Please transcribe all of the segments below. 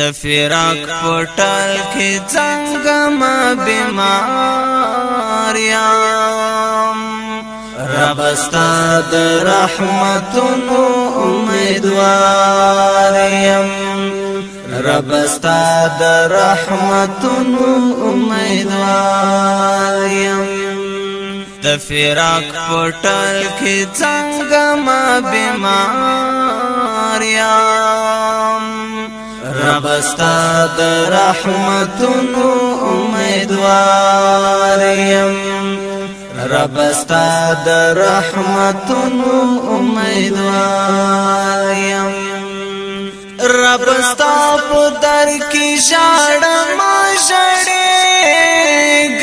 د فراق پټل کې څنګه ما بیمار یم رب استاد رحمتونو امیدوار یم رب استاد رحمتونو امیدوار یم د فراق پټل کې څنګه ما بیمار یم ربستا د رحمتونو امیدوار يم ربستا د رحمتونو امیدوار يم ربستا په در کې شاړ ما شړې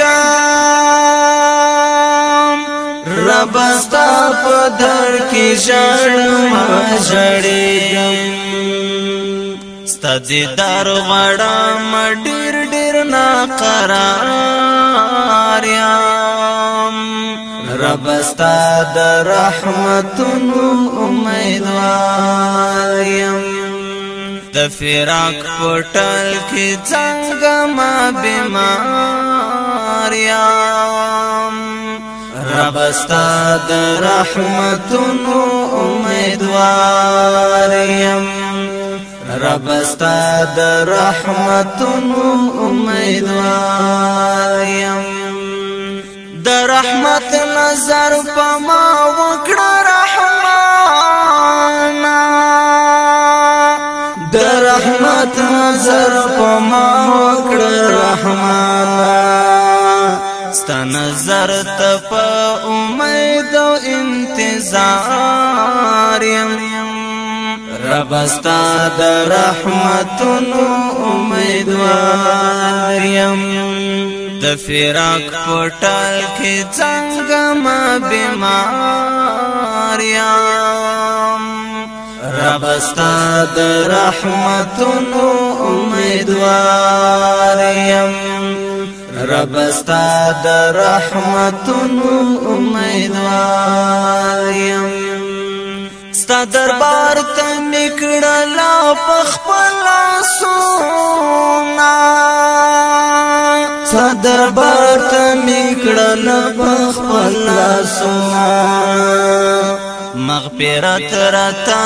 ګام ربستا په در کې شاړ ما شړې ګام ستا دیدار غړم ډیر ډیر نا قرار یم رب ستا د رحمتونو امیدوار یم د فراق پټل کې څنګه ما بیمار یم رب ستا د رحمتونو امیدوار یم رب استا د رحمتونو امیدوار يم د رحمت نظر پما وکړه رحمانا د رحمت نظر پما وکړه رحمانا ستا نظر ته په امید او انتظار يم ربستا د رحمتونو امیدوار يم د فراق پټال کې څنګه ما بیمار يم ربستا د رحمتونو امیدوار يم ربستا د رحمتونو امیدوار يم ستا دربار پخپل سونا صدر بارت میکړل پخپل سونا مغفرت رتا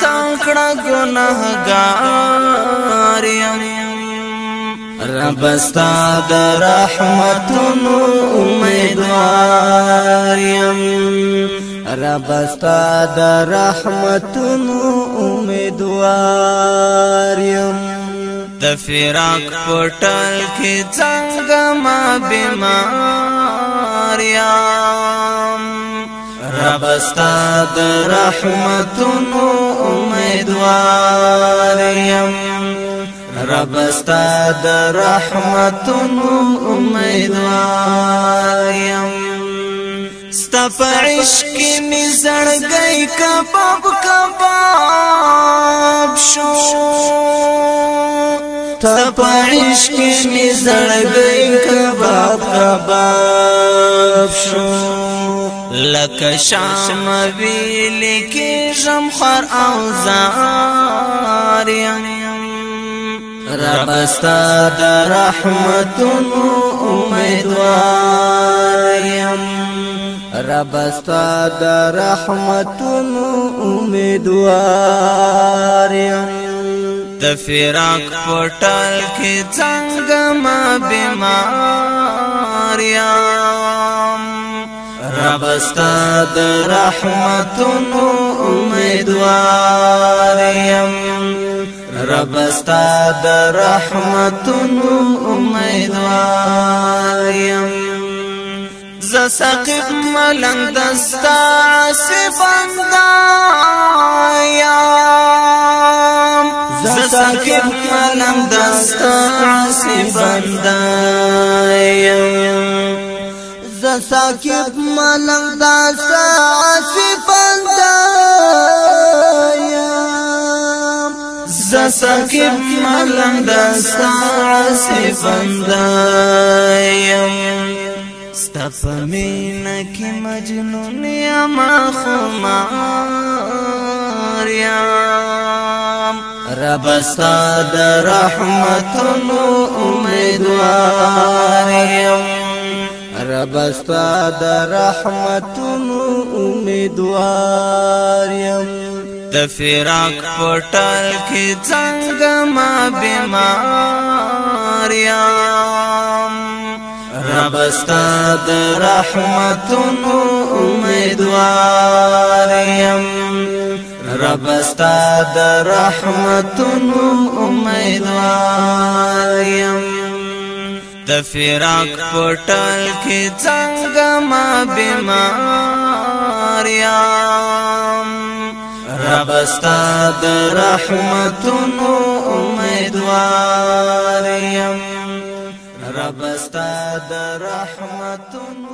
تنکړه ګناهګار یم رب استاد رحمتونو امیدوار یم رب استاد رحمتونو امیدوار یم د فراق پټل کې څنګه ما بیمار یم رب استاد رحمتونو امیدوار یم رب استاد رحمتونو امیدوار عشق می زړګي کباب کباب شو تا په عشق می زړګي کباب کباب شو لکه شام ویل کې زم خر او زار رب استا د رحمتونو امیدوار یم رب استا د رحمتونو امیدوار د فراق پټل کې څنګه ما بیمار یم رب استا د رحمتونو امیدوار یم رب استا د رحمتونو امیدوار یم ز سقيب ملنګ دستا صفندا يا ز سقيب ملنګ دستا صفندا ز سقيب ملنګ دستا صفندا ز سقيب ملنګ دستا صفندا يم ستا پمینا کی مجنون یا ما خمار یام رب ساد در رحمتنو امیدوار یم رب ساد در رحمتنو امیدوار یم د فراق پټل کې څنګه ما بیمار یم بستا د رحمتونو امیدوار يم رب استا د رحمتونو امیدوار يم د فراق پټل کې څنګه ما بیمار يم رب استا د رحمتونو امیدوار يم ربستا د رحمتونو